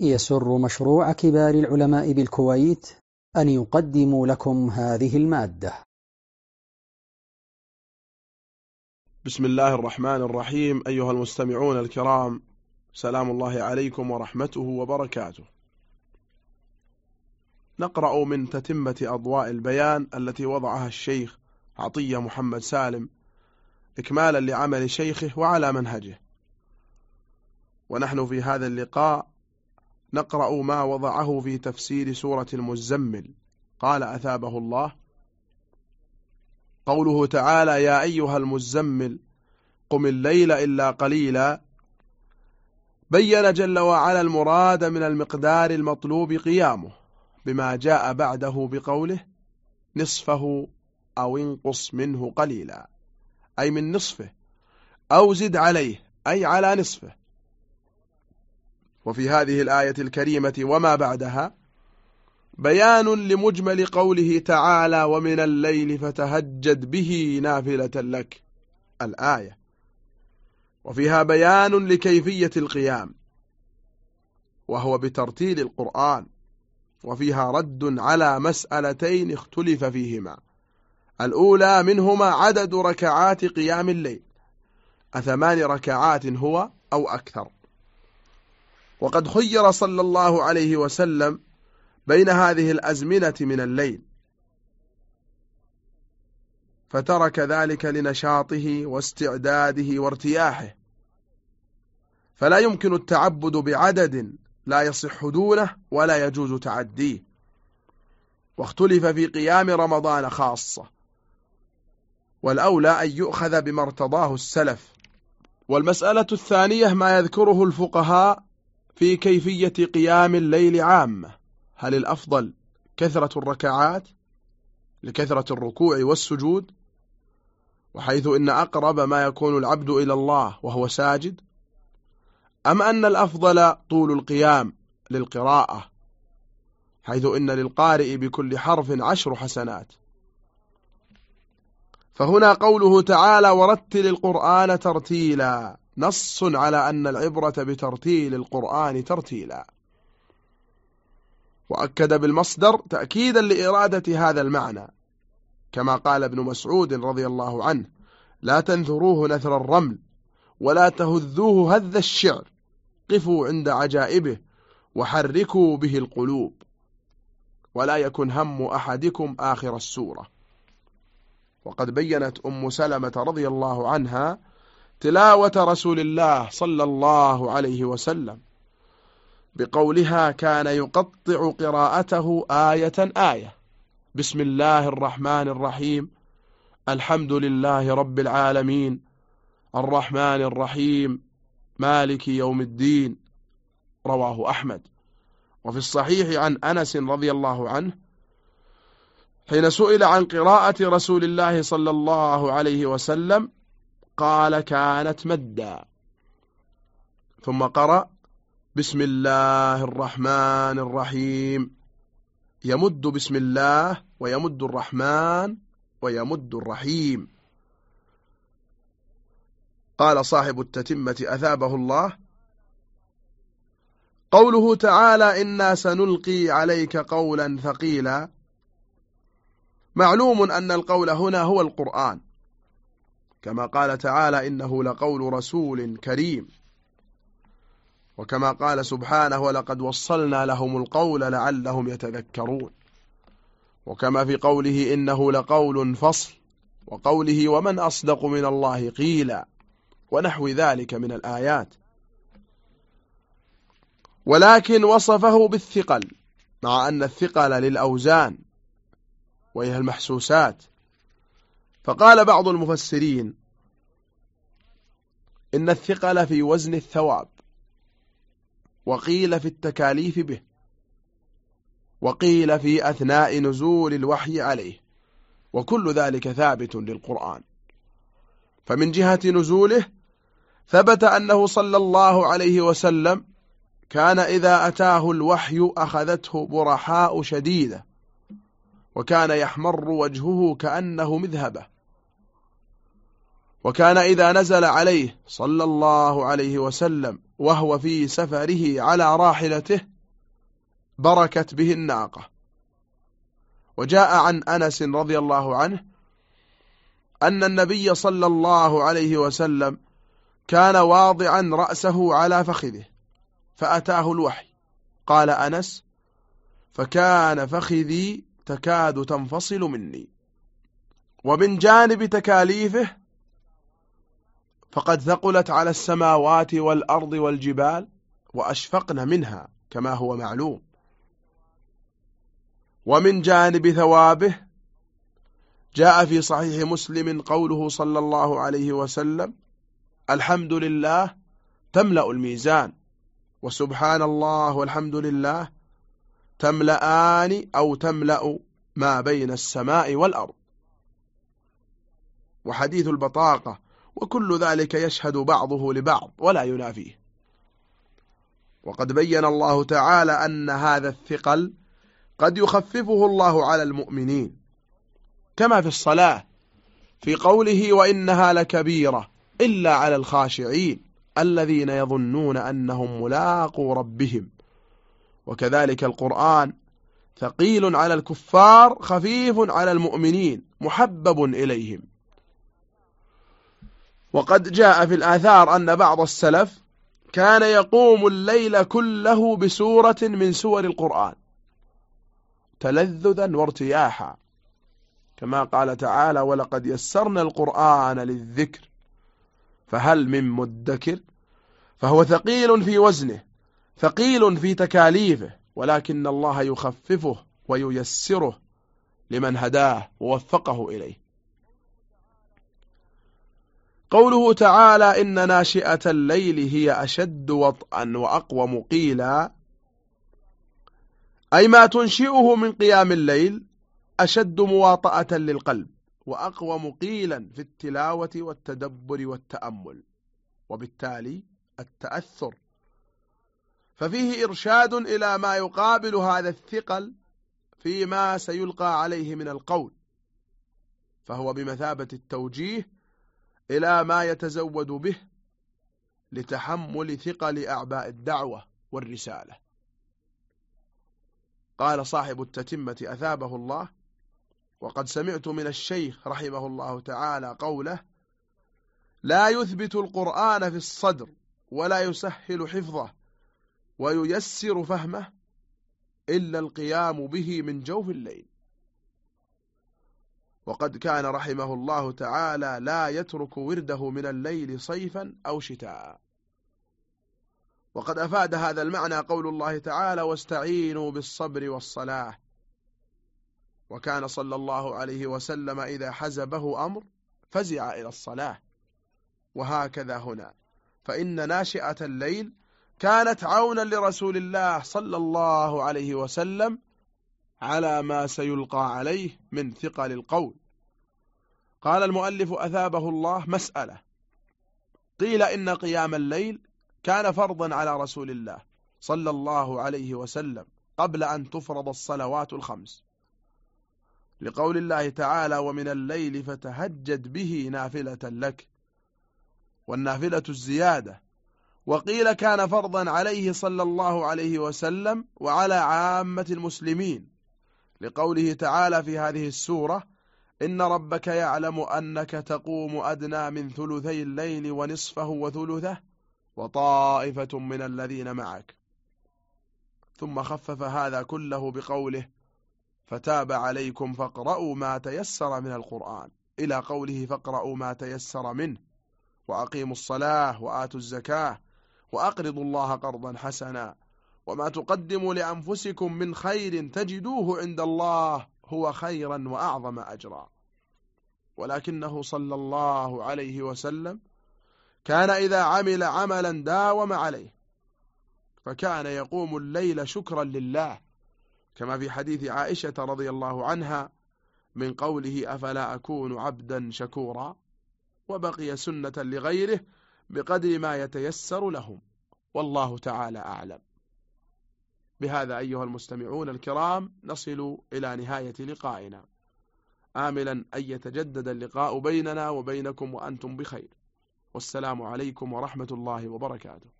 يسر مشروع كبار العلماء بالكويت أن يقدم لكم هذه المادة. بسم الله الرحمن الرحيم. أيها المستمعون الكرام سلام الله عليكم ورحمته وبركاته. نقرأ من تتمة أضواء البيان التي وضعها الشيخ عطية محمد سالم إكمالا لعمل شيخه وعلى منهجه. ونحن في هذا اللقاء نقرأ ما وضعه في تفسير سورة المزمل. قال أثابه الله قوله تعالى يا أيها المزمل قم الليل إلا قليلا. بين جل وعلا المراد من المقدار المطلوب قيامه بما جاء بعده بقوله نصفه أو انقص منه قليلا. أي من نصفه أو زد عليه أي على نصفه. وفي هذه الآية الكريمة وما بعدها بيان لمجمل قوله تعالى ومن الليل فتهجد به نافلة لك الآية. وفيها بيان لكيفية القيام وهو بترتيل القرآن وفيها رد على مسألتين اختلف فيهما. الأولى منهما عدد ركعات قيام الليل أثمان ركعات هو أو أكثر. وقد خير صلى الله عليه وسلم بين هذه الأزمنة من الليل. فترك ذلك لنشاطه واستعداده وارتياحه. فلا يمكن التعبد بعدد لا يصح دونه ولا يجوز تعديه. واختلف في قيام رمضان خاصة. والأولى أن يؤخذ بما ارتضاه السلف. والمسألة الثانية ما يذكره الفقهاء في كيفية قيام الليل عامة هل الأفضل كثرة الركعات لكثرة الركوع والسجود؟ وحيث إن أقرب ما يكون العبد إلى الله وهو ساجد؟ أم أن الأفضل طول القيام للقراءة حيث إن للقارئ بكل حرف عشر حسنات؟ فهنا قوله تعالى ورتل القرآن ترتيلا نص على أن العبرة بترتيل القرآن ترتيلا. وأكد بالمصدر تأكيدا لإرادة هذا المعنى. كما قال ابن مسعود رضي الله عنه لا تنثروه نثر الرمل ولا تهذوه هذ الشعر. قفوا عند عجائبه وحركوا به القلوب. ولا يكن هم أحدكم آخر السورة. وقد بينت أم سلمة رضي الله عنها تلاوة رسول الله صلى الله عليه وسلم. بقولها كان يقطع قراءته آية آية. بسم الله الرحمن الرحيم. الحمد لله رب العالمين. الرحمن الرحيم. مالك يوم الدين. رواه أحمد. وفي الصحيح عن أنس رضي الله عنه حين سئل عن قراءة رسول الله صلى الله عليه وسلم قال كانت مدا ثم قرأ بسم الله الرحمن الرحيم. يمد بسم الله ويمد الرحمن ويمد الرحيم. قال صاحب التتمة أثابه الله. قوله تعالى إنا سنلقي عليك قولا ثقيلا. معلوم أن القول هنا هو القرآن. كما قال تعالى إنه لقول رسول كريم. وكما قال سبحانه ولقد وصلنا لهم القول لعلهم يتذكرون. وكما في قوله إنه لقول فصل وقوله ومن أصدق من الله قيلا ونحو ذلك من الآيات. ولكن وصفه بالثقل مع أن الثقل للأوزان وهي المحسوسات. فقال بعض المفسرين إن الثقل في وزن الثواب وقيل في التكاليف به وقيل في أثناء نزول الوحي عليه وكل ذلك ثابت للقرآن. فمن جهة نزوله ثبت أنه صلى الله عليه وسلم كان إذا أتاه الوحي أخذته برحاء شديدة وكان يحمر وجهه كأنه مذهبة. وكان إذا نزل عليه صلى الله عليه وسلم وهو في سفره على راحلته بركت به الناقة. وجاء عن أنس رضي الله عنه أن النبي صلى الله عليه وسلم كان واضعا رأسه على فخذه فأتاه الوحي. قال أنس فكان فخذي تكاد تنفصل مني. ومن جانب تكاليفه فقد ثقلت على السماوات والأرض والجبال وأشفقن منها كما هو معلوم. ومن جانب ثوابه جاء في صحيح مسلم قوله صلى الله عليه وسلم الحمد لله تملأ الميزان وسبحان الله والحمد لله تملأان أو تملأ ما بين السماء والأرض. وحديث البطاقة وكل ذلك يشهد بعضه لبعض ولا ينافيه. وقد بين الله تعالى أن هذا الثقل قد يخففه الله على المؤمنين كما في الصلاة في قوله وإنها لكبيرة إلا على الخاشعين الذين يظنون أنهم ملاقوا ربهم وكذلك القرآن ثقيل على الكفار خفيف على المؤمنين محبب إليهم وقد جاء في الآثار أن بعض السلف كان يقوم الليل كله بسورة من سور القرآن تلذذا وارتياحا. كما قال تعالى ولقد يسرنا القرآن للذكر فهل من مدكر؟ فهو ثقيل في وزنه ثقيل في تكاليفه ولكن الله يخففه وييسره لمن هداه ووفقه إليه. قوله تعالى إن ناشئة الليل هي أشد وطئا وأقوم قيلا أي ما تنشئه من قيام الليل أشد مواطأة للقلب وأقوم قيلا في التلاوة والتدبر والتأمل وبالتالي التأثر. ففيه إرشاد إلى ما يقابل هذا الثقل فيما سيلقى عليه من القول فهو بمثابة التوجيه إلى ما يتزود به لتحمل ثقل أعباء الدعوة والرسالة. قال صاحب التتمة أثابه الله وقد سمعت من الشيخ رحمه الله تعالى قوله لا يثبت القرآن في الصدر ولا يسهل حفظه وييسر فهمه إلا القيام به من جوف الليل. وقد كان رحمه الله تعالى لا يترك ورده من الليل صيفا أو شتاء. وقد أفاد هذا المعنى قول الله تعالى واستعينوا بالصبر والصلاة وكان صلى الله عليه وسلم إذا حزبه أمر فزع إلى الصلاة. وهكذا هنا. فإن ناشئة الليل كانت عونا لرسول الله صلى الله عليه وسلم على ما سيلقى عليه من ثقل القول. قال المؤلف أثابه الله مسألة. قيل إن قيام الليل كان فرضا على رسول الله صلى الله عليه وسلم قبل أن تفرض الصلوات الخمس. لقول الله تعالى ومن الليل فتهجد به نافلة لك والنافلة الزيادة. وقيل كان فرضا عليه صلى الله عليه وسلم وعلى عامة المسلمين لقوله تعالى في هذه السورة إن ربك يعلم أنك تقوم أدنى من ثلثي الليل ونصفه وثلثه وطائفة من الذين معك. ثم خفف هذا كله بقوله فتاب عليكم فاقرأوا ما تيسر من القرآن. إلى قوله فاقرأوا ما تيسر منه وأقيموا الصلاة وآتوا الزكاة وأقرضوا الله قرضا حسنا. وما تقدموا لأنفسكم من خير تجدوه عند الله هو خيرا وأعظم أجرا. ولكنه صلى الله عليه وسلم كان إذا عمل عملا داوم عليه فكان يقوم الليل شكرا لله كما في حديث عائشة رضي الله عنها من قوله أفلا أكون عبدا شكورا وبقي سنة لغيره بقدر ما يتيسر لهم والله تعالى أعلم. بهذا أيها المستمعون الكرام نصل إلى نهاية لقائنا. آملا أن يتجدد اللقاء بيننا وبينكم وأنتم بخير. والسلام عليكم ورحمة الله وبركاته.